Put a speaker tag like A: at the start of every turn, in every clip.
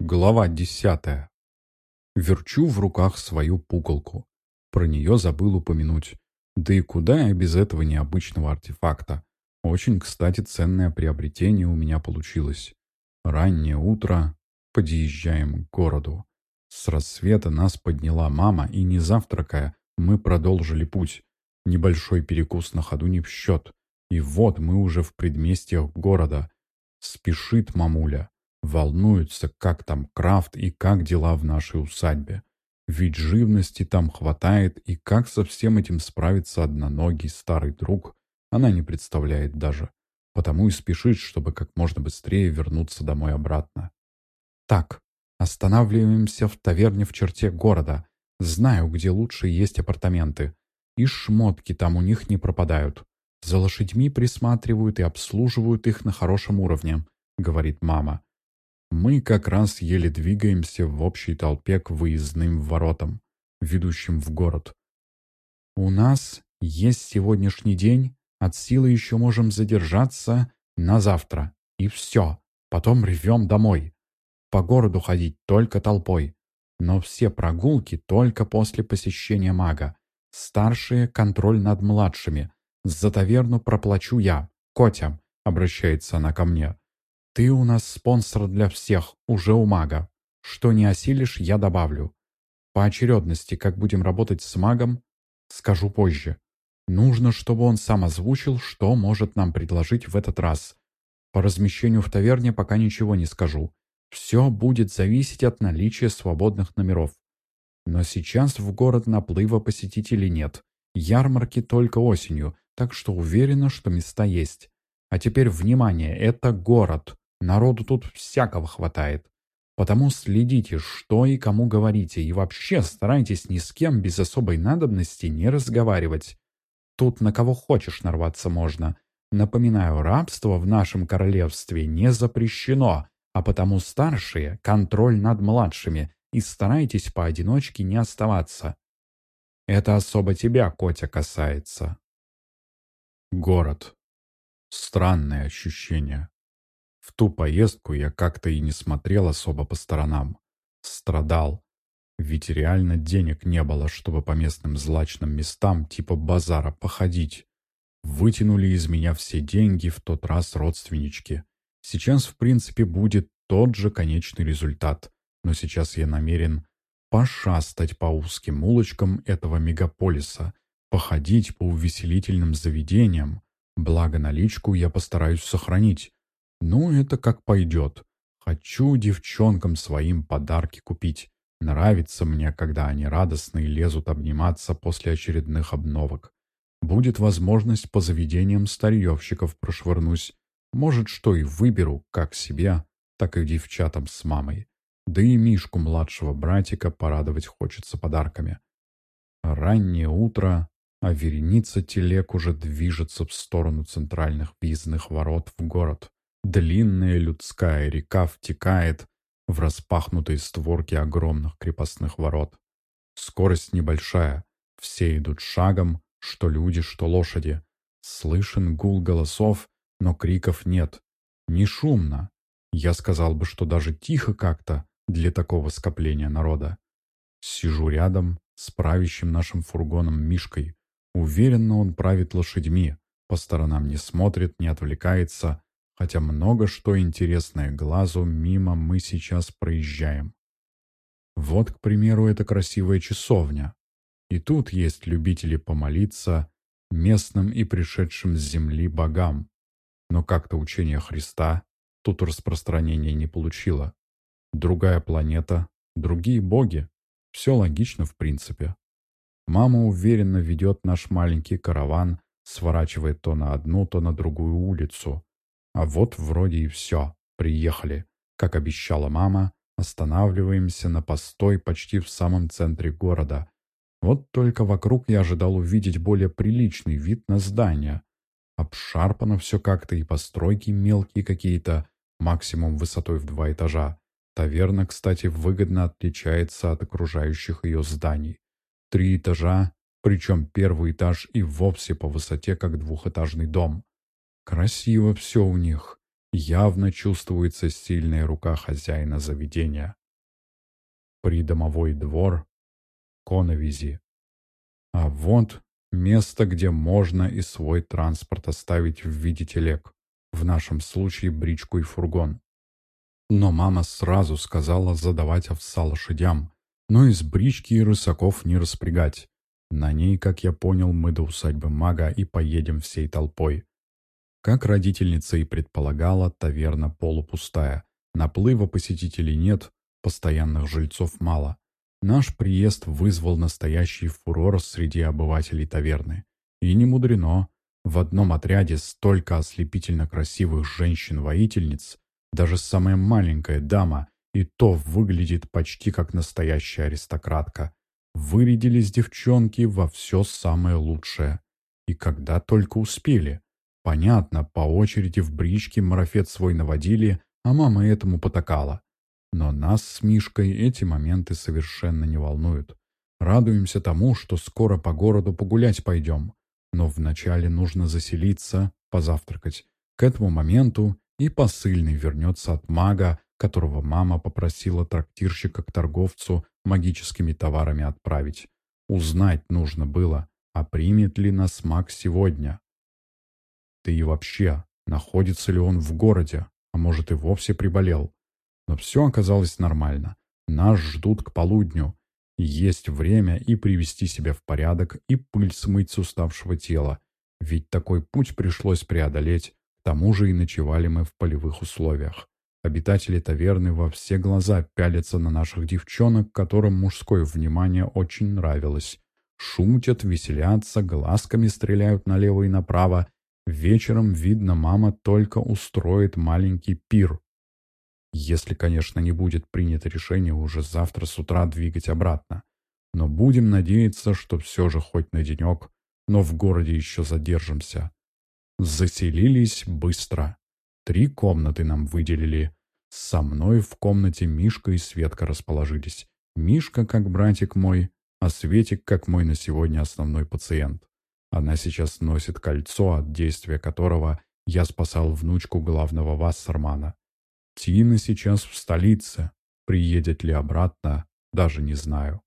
A: Глава десятая. Верчу в руках свою пугалку. Про нее забыл упомянуть. Да и куда я без этого необычного артефакта? Очень, кстати, ценное приобретение у меня получилось. Раннее утро. Подъезжаем к городу. С рассвета нас подняла мама, и не завтракая, мы продолжили путь. Небольшой перекус на ходу не в счет. И вот мы уже в предместьях города. Спешит мамуля. Волнуется, как там крафт и как дела в нашей усадьбе. Ведь живности там хватает, и как со всем этим справится одноногий старый друг, она не представляет даже. Потому и спешит, чтобы как можно быстрее вернуться домой обратно. Так, останавливаемся в таверне в черте города. Знаю, где лучше есть апартаменты. И шмотки там у них не пропадают. За лошадьми присматривают и обслуживают их на хорошем уровне, говорит мама. Мы как раз еле двигаемся в общей толпе к выездным воротам, ведущим в город. У нас есть сегодняшний день, от силы еще можем задержаться на завтра. И все, потом рвем домой. По городу ходить только толпой. Но все прогулки только после посещения мага. Старшие — контроль над младшими. За таверну проплачу я. Котя, обращается она ко мне. Ты у нас спонсор для всех, уже у мага. Что не осилишь, я добавлю. По очередности, как будем работать с магом, скажу позже. Нужно, чтобы он сам озвучил, что может нам предложить в этот раз. По размещению в таверне пока ничего не скажу. Все будет зависеть от наличия свободных номеров. Но сейчас в город наплыва посетителей нет. Ярмарки только осенью, так что уверена, что места есть. А теперь внимание, это город. Народу тут всякого хватает. Потому следите, что и кому говорите, и вообще старайтесь ни с кем без особой надобности не разговаривать. Тут на кого хочешь нарваться можно. Напоминаю, рабство в нашем королевстве не запрещено, а потому старшие – контроль над младшими, и старайтесь поодиночке не оставаться. Это особо тебя, Котя, касается. Город. Странное ощущение. В ту поездку я как-то и не смотрел особо по сторонам. Страдал. Ведь реально денег не было, чтобы по местным злачным местам типа базара походить. Вытянули из меня все деньги в тот раз родственнички. Сейчас, в принципе, будет тот же конечный результат. Но сейчас я намерен пошастать по узким улочкам этого мегаполиса, походить по увеселительным заведениям. Благо наличку я постараюсь сохранить, ну, это как пойдет. Хочу девчонкам своим подарки купить. Нравится мне, когда они радостно лезут обниматься после очередных обновок. Будет возможность по заведениям старьевщиков прошвырнусь. Может, что и выберу, как себе, так и девчатам с мамой. Да и Мишку, младшего братика, порадовать хочется подарками. Раннее утро, а вереница телег уже движется в сторону центральных въездных ворот в город. Длинная людская река втекает в распахнутые створки огромных крепостных ворот. Скорость небольшая, все идут шагом, что люди, что лошади. Слышен гул голосов, но криков нет. Не шумно. Я сказал бы, что даже тихо как-то для такого скопления народа. Сижу рядом с правящим нашим фургоном Мишкой. Уверенно он правит лошадьми, по сторонам не смотрит, не отвлекается, хотя много что интересное глазу мимо мы сейчас проезжаем. Вот, к примеру, эта красивая часовня. И тут есть любители помолиться местным и пришедшим с земли богам. Но как-то учение Христа тут распространения не получило. Другая планета, другие боги. Все логично в принципе. Мама уверенно ведет наш маленький караван, сворачивает то на одну, то на другую улицу. А вот вроде и все. Приехали. Как обещала мама, останавливаемся на постой почти в самом центре города. Вот только вокруг я ожидал увидеть более приличный вид на здание. Обшарпано все как-то и постройки мелкие какие-то, максимум высотой в два этажа. Таверна, кстати, выгодно отличается от окружающих ее зданий. Три этажа, причем первый этаж и вовсе по высоте, как двухэтажный дом. Красиво все у них. явно чувствуется сильная рука хозяина заведения. Придомовой двор, коновизи. А вот место, где можно и свой транспорт оставить в виде телег, в нашем случае бричку и фургон. Но мама сразу сказала задавать овса лошадям, но из брички и рысаков не распрягать. На ней, как я понял, мы до усадьбы мага и поедем всей толпой. Как родительница и предполагала, таверна полупустая. Наплыва посетителей нет, постоянных жильцов мало. Наш приезд вызвал настоящий фурор среди обывателей таверны. И не мудрено. В одном отряде столько ослепительно красивых женщин-воительниц, даже самая маленькая дама и то выглядит почти как настоящая аристократка. Вырядились девчонки во все самое лучшее. И когда только успели. Понятно, по очереди в бричке марафет свой наводили, а мама этому потакала. Но нас с Мишкой эти моменты совершенно не волнуют. Радуемся тому, что скоро по городу погулять пойдем. Но вначале нужно заселиться, позавтракать. К этому моменту и посыльный вернется от мага, которого мама попросила трактирщика к торговцу магическими товарами отправить. Узнать нужно было, а примет ли нас маг сегодня. Да и вообще, находится ли он в городе, а может и вовсе приболел. Но все оказалось нормально. Нас ждут к полудню. Есть время и привести себя в порядок, и пыль смыть с уставшего тела. Ведь такой путь пришлось преодолеть, к тому же и ночевали мы в полевых условиях. Обитатели таверны во все глаза пялятся на наших девчонок, которым мужское внимание очень нравилось. Шутят, веселятся, глазками стреляют налево и направо. Вечером, видно, мама только устроит маленький пир. Если, конечно, не будет принято решение уже завтра с утра двигать обратно. Но будем надеяться, что все же хоть на денек, но в городе еще задержимся. Заселились быстро. Три комнаты нам выделили. Со мной в комнате Мишка и Светка расположились. Мишка как братик мой, а Светик как мой на сегодня основной пациент. Она сейчас носит кольцо, от действия которого я спасал внучку главного Вассермана. Тина сейчас в столице. Приедет ли обратно, даже не знаю.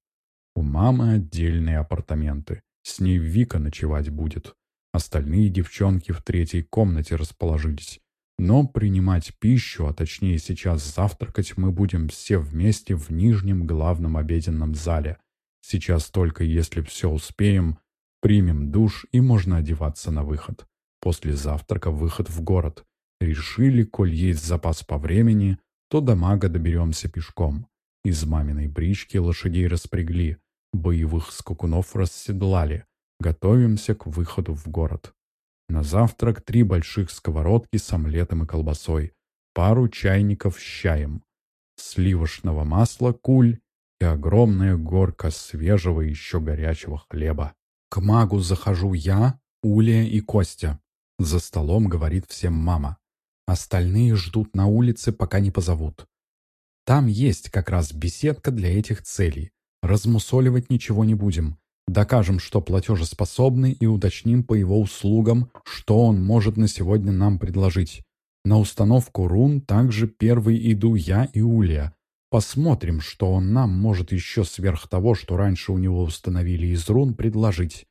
A: У мамы отдельные апартаменты. С ней Вика ночевать будет. Остальные девчонки в третьей комнате расположились. Но принимать пищу, а точнее сейчас завтракать, мы будем все вместе в нижнем главном обеденном зале. Сейчас только если все успеем, примем душ и можно одеваться на выход. После завтрака выход в город. Решили, коль есть запас по времени, то до мага доберемся пешком. Из маминой брички лошадей распрягли, боевых скакунов расседлали. Готовимся к выходу в город. На завтрак три больших сковородки с омлетом и колбасой, пару чайников с чаем, сливочного масла куль и огромная горка свежего еще горячего хлеба. К магу захожу я, Уля и Костя. За столом говорит всем мама. Остальные ждут на улице, пока не позовут. Там есть как раз беседка для этих целей. Размусоливать ничего не будем. Докажем, что платежеспособны и уточним по его услугам, что он может на сегодня нам предложить. На установку рун также первый иду я и Улья. Посмотрим, что он нам может еще сверх того, что раньше у него установили из рун, предложить.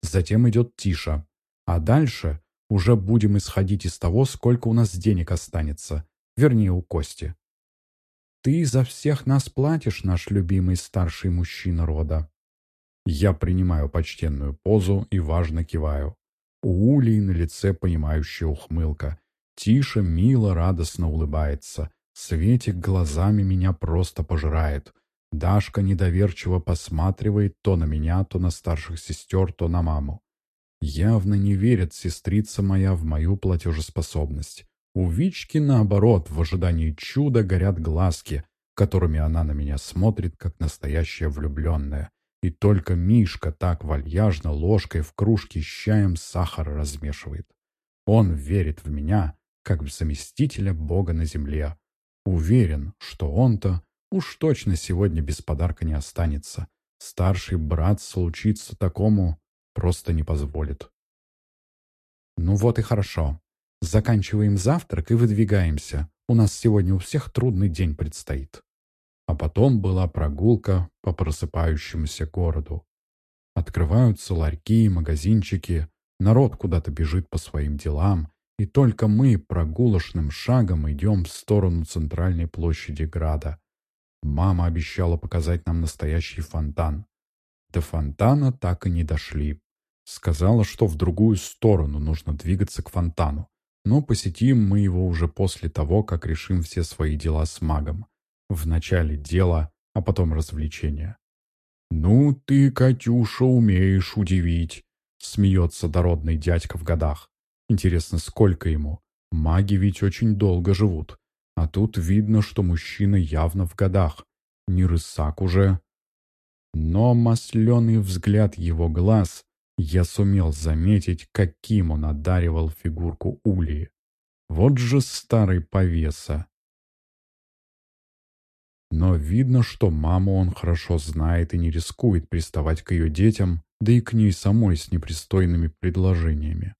A: Затем идет Тиша. А дальше уже будем исходить из того, сколько у нас денег останется. Вернее, у Кости. Ты за всех нас платишь, наш любимый старший мужчина рода. Я принимаю почтенную позу и важно киваю. У Улии на лице понимающая ухмылка. Тише, мило, радостно улыбается. Светик глазами меня просто пожирает. Дашка недоверчиво посматривает то на меня, то на старших сестер, то на маму. Явно не верит сестрица моя в мою платежеспособность. У Вички, наоборот, в ожидании чуда горят глазки, которыми она на меня смотрит, как настоящая влюбленная. И только Мишка так вальяжно ложкой в кружке с чаем сахар размешивает. Он верит в меня, как в заместителя Бога на земле. Уверен, что он-то уж точно сегодня без подарка не останется. Старший брат случиться такому просто не позволит. Ну вот и хорошо. Заканчиваем завтрак и выдвигаемся. У нас сегодня у всех трудный день предстоит. А потом была прогулка по просыпающемуся городу. Открываются ларьки и магазинчики, народ куда-то бежит по своим делам, и только мы прогулочным шагом идем в сторону центральной площади Града. Мама обещала показать нам настоящий фонтан. До фонтана так и не дошли. Сказала, что в другую сторону нужно двигаться к фонтану. Но посетим мы его уже после того, как решим все свои дела с магом. Вначале дело, а потом развлечение. «Ну ты, Катюша, умеешь удивить», — смеется дородный дядька в годах. «Интересно, сколько ему? Маги ведь очень долго живут. А тут видно, что мужчина явно в годах. Не рысак уже». Но масленый взгляд его глаз я сумел заметить, каким он одаривал фигурку Улии. Вот же старый повеса. Но видно, что маму он хорошо знает и не рискует приставать к ее детям, да и к ней самой с непристойными предложениями.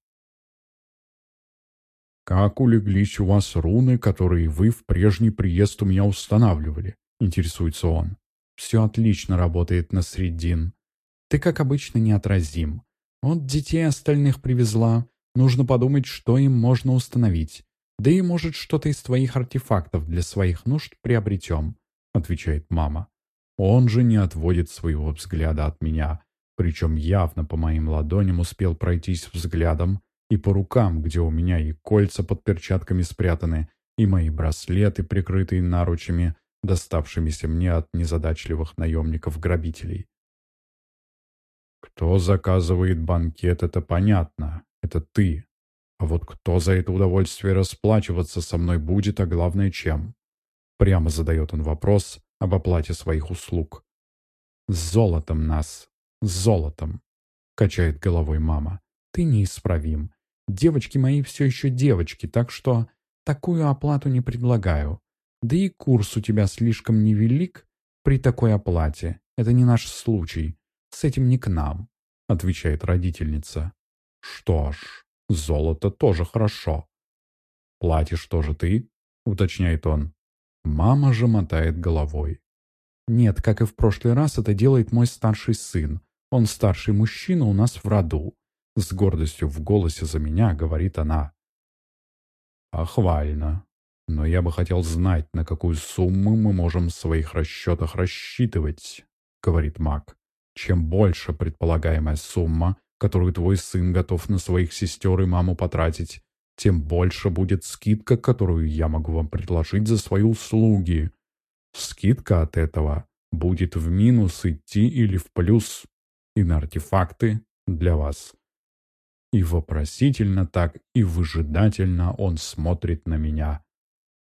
A: «Как улеглись у вас руны, которые вы в прежний приезд у меня устанавливали?» — интересуется он. «Все отлично работает на средин. Ты, как обычно, неотразим. Вот детей остальных привезла. Нужно подумать, что им можно установить. Да и, может, что-то из твоих артефактов для своих нужд приобретем», — отвечает мама. Он же не отводит своего взгляда от меня, причем явно по моим ладоням успел пройтись взглядом и по рукам, где у меня и кольца под перчатками спрятаны, и мои браслеты, прикрытые наручами, доставшимися мне от незадачливых наемников-грабителей. Кто заказывает банкет, это понятно. Это ты. А вот кто за это удовольствие расплачиваться со мной будет, а главное чем? Прямо задает он вопрос об оплате своих услуг. С золотом нас. С золотом. Качает головой мама. Ты неисправим. Девочки мои все еще девочки, так что такую оплату не предлагаю. Да и курс у тебя слишком невелик при такой оплате. Это не наш случай. С этим не к нам», — отвечает родительница. «Что ж, золото тоже хорошо». «Платишь тоже ты?» — уточняет он. Мама же мотает головой. «Нет, как и в прошлый раз, это делает мой старший сын. Он старший мужчина у нас в роду». С гордостью в голосе за меня говорит она. «Похвально. Но я бы хотел знать, на какую сумму мы можем в своих расчетах рассчитывать», — говорит маг. Чем больше предполагаемая сумма, которую твой сын готов на своих сестер и маму потратить, тем больше будет скидка, которую я могу вам предложить за свои услуги. Скидка от этого будет в минус идти или в плюс, и на артефакты для вас. И вопросительно так, и выжидательно он смотрит на меня.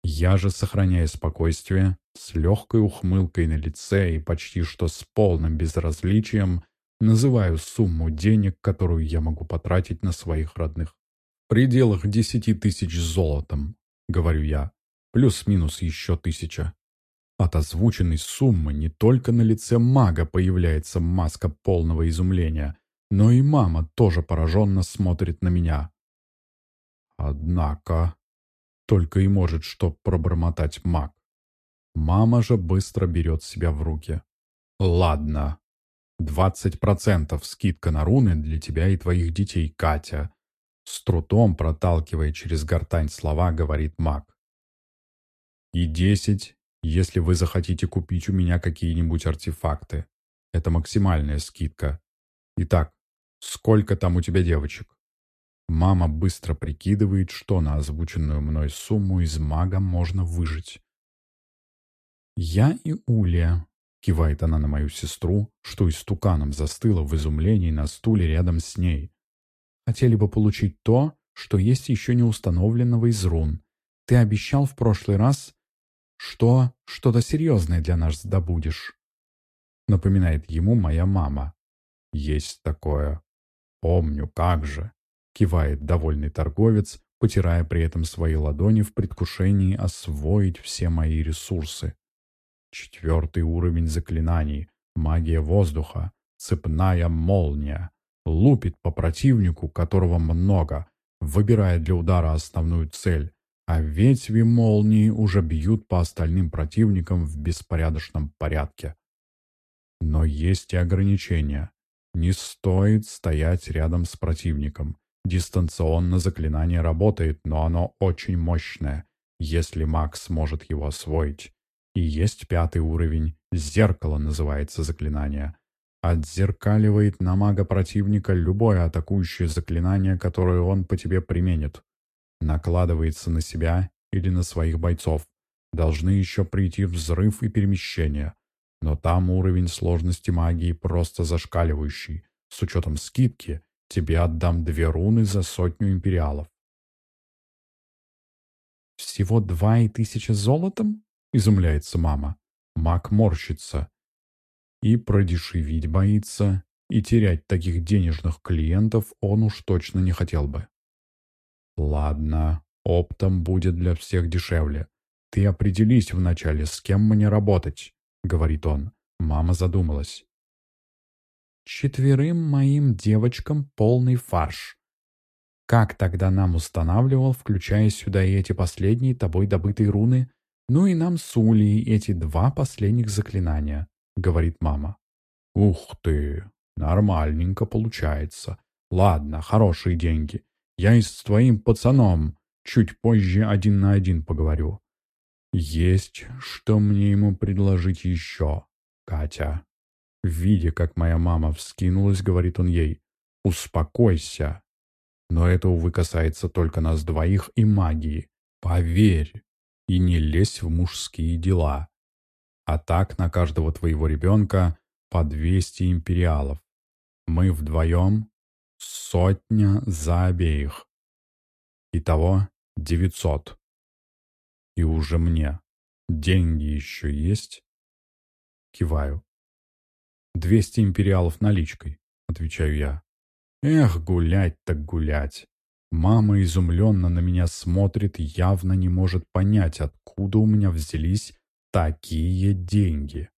A: Я же, сохраняя спокойствие, с легкой ухмылкой на лице и почти что с полным безразличием, называю сумму денег, которую я могу потратить на своих родных. В пределах десяти тысяч золотом, говорю я, плюс-минус еще тысяча. От озвученной суммы не только на лице мага появляется маска полного изумления, но и мама тоже пораженно смотрит на меня. Однако, только и может что пробормотать маг. Мама же быстро берет себя в руки. «Ладно. Двадцать процентов скидка на руны для тебя и твоих детей, Катя». С трудом проталкивая через гортань слова, говорит маг. «И десять, если вы захотите купить у меня какие-нибудь артефакты. Это максимальная скидка. Итак, сколько там у тебя девочек?» Мама быстро прикидывает, что на озвученную мной сумму из мага можно выжить. «Я и Улья», — кивает она на мою сестру, что истуканом застыла в изумлении на стуле рядом с ней. «Хотели бы получить то, что есть еще не установленного из рун. Ты обещал в прошлый раз, что что-то серьезное для нас добудешь». Напоминает ему моя мама. «Есть такое. Помню, как же», — кивает довольный торговец, потирая при этом свои ладони в предвкушении освоить все мои ресурсы. Четвертый уровень заклинаний. Магия воздуха. Цепная молния. Лупит по противнику, которого много. выбирая для удара основную цель, а ветви молнии уже бьют по остальным противникам в беспорядочном порядке. Но есть и ограничения. Не стоит стоять рядом с противником. Дистанционно заклинание работает, но оно очень мощное, если маг сможет его освоить. И есть пятый уровень, зеркало называется заклинание. Отзеркаливает на мага противника любое атакующее заклинание, которое он по тебе применит. Накладывается на себя или на своих бойцов. Должны еще прийти взрыв и перемещение. Но там уровень сложности магии просто зашкаливающий. С учетом скидки тебе отдам две руны за сотню империалов. «Всего два и тысяча золотом?» — изумляется мама. Маг морщится. И продешевить боится, и терять таких денежных клиентов он уж точно не хотел бы. «Ладно, оптом будет для всех дешевле. Ты определись вначале, с кем мне работать», — говорит он. Мама задумалась. «Четверым моим девочкам полный фарш. Как тогда нам устанавливал, включая сюда и эти последние тобой добытые руны, ну и нам с Улей эти два последних заклинания», — говорит мама. «Ух ты, нормальненько получается. Ладно, хорошие деньги. Я и с твоим пацаном чуть позже один на один поговорю. Есть, что мне ему предложить еще, Катя». Видя, как моя мама вскинулась, говорит он ей, «Успокойся. Но это, увы, касается только нас двоих и магии. Поверь, и не лезь в мужские дела. А так на каждого твоего ребенка по 200 империалов. Мы вдвоем сотня за обеих. Итого 900. И уже мне. Деньги еще есть? Киваю. «Двести империалов наличкой», — отвечаю я. «Эх, гулять так гулять. Мама изумленно на меня смотрит, явно не может понять, откуда у меня взялись такие деньги.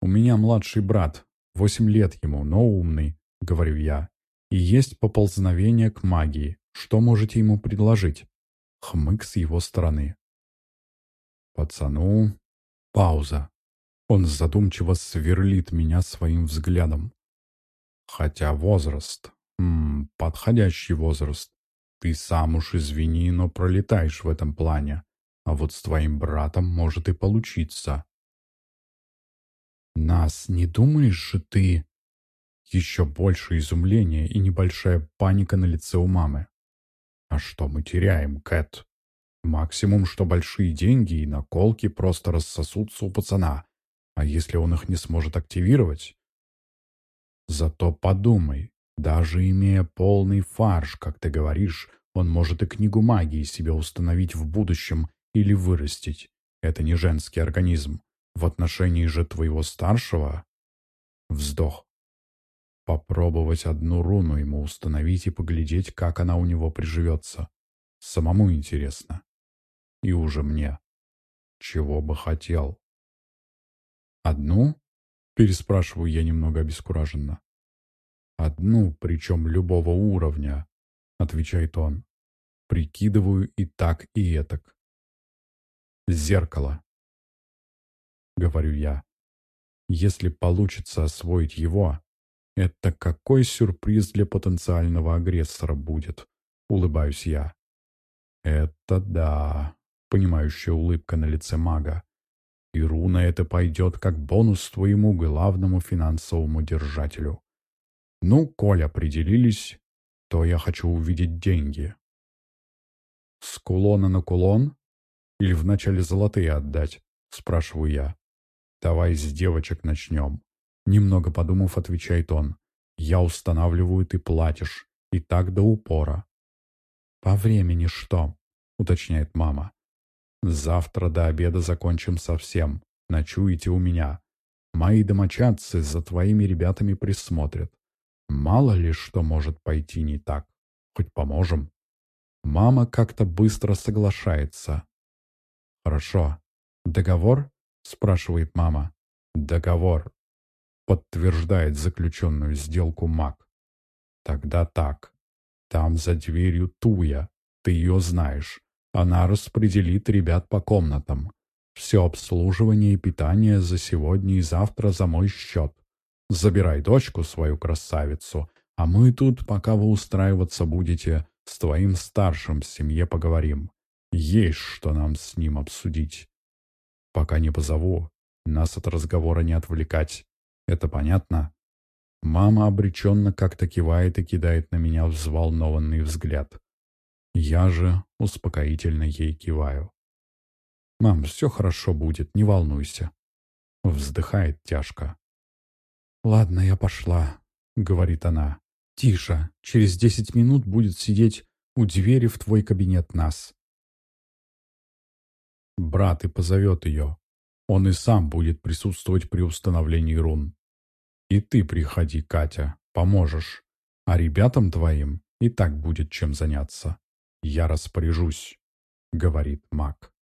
A: «У меня младший брат, восемь лет ему, но умный», — говорю я. «И есть поползновение к магии. Что можете ему предложить?» Хмык с его стороны. Пацану... Пауза. Он задумчиво сверлит меня своим взглядом. Хотя возраст Ммм, подходящий возраст. Ты сам уж извини, но пролетаешь в этом плане. А вот с твоим братом может и получиться. Нас не думаешь же ты? Еще больше изумления и небольшая паника на лице у мамы. А что мы теряем, Кэт? Максимум, что большие деньги и наколки просто рассосутся у пацана. А если он их не сможет активировать? Зато подумай, даже имея полный фарш, как ты говоришь, он может и книгу магии себе установить в будущем или вырастить. Это не женский организм. В отношении же твоего старшего... Вздох. Попробовать одну руну ему установить и поглядеть, как она у него приживется. Самому интересно. И уже мне. Чего бы хотел. «Одну?» — переспрашиваю я немного обескураженно. «Одну, причем любого уровня», — отвечает он. «Прикидываю и так, и этак». «Зеркало», — говорю я. «Если получится освоить его, это какой сюрприз для потенциального агрессора будет?» — улыбаюсь я. «Это да», — понимающая улыбка на лице мага. «И руна это пойдет как бонус твоему главному финансовому держателю». Ну, коль определились, то я хочу увидеть деньги. С кулона на кулон? Или вначале золотые отдать? Спрашиваю я. Давай с девочек начнем. Немного подумав, отвечает он. Я устанавливаю, ты платишь. И так до упора. По времени что? Уточняет мама. Завтра до обеда закончим совсем. Ночуете у меня. Мои домочадцы за твоими ребятами присмотрят. Мало ли что может пойти не так. Хоть поможем. Мама как-то быстро соглашается. «Хорошо. Договор?» — спрашивает мама. «Договор», — подтверждает заключенную сделку маг. «Тогда так. Там за дверью Туя. Ты ее знаешь. Она распределит ребят по комнатам. Все обслуживание и питание за сегодня и завтра за мой счет. Забирай дочку свою красавицу, а мы тут, пока вы устраиваться будете, с твоим старшим в семье поговорим. Есть что нам с ним обсудить. Пока не позову, нас от разговора не отвлекать. Это понятно?» Мама обреченно как-то кивает и кидает на меня взволнованный взгляд. Я же успокоительно ей киваю. «Мам, все хорошо будет, не волнуйся». Вздыхает тяжко. «Ладно, я пошла», — говорит она. «Тише, через десять минут будет сидеть у двери в твой кабинет нас». Брат и позовет ее. Он и сам будет присутствовать при установлении рун. И ты приходи, Катя, поможешь. А ребятам твоим и так будет чем заняться. Я распоряжусь, говорит маг.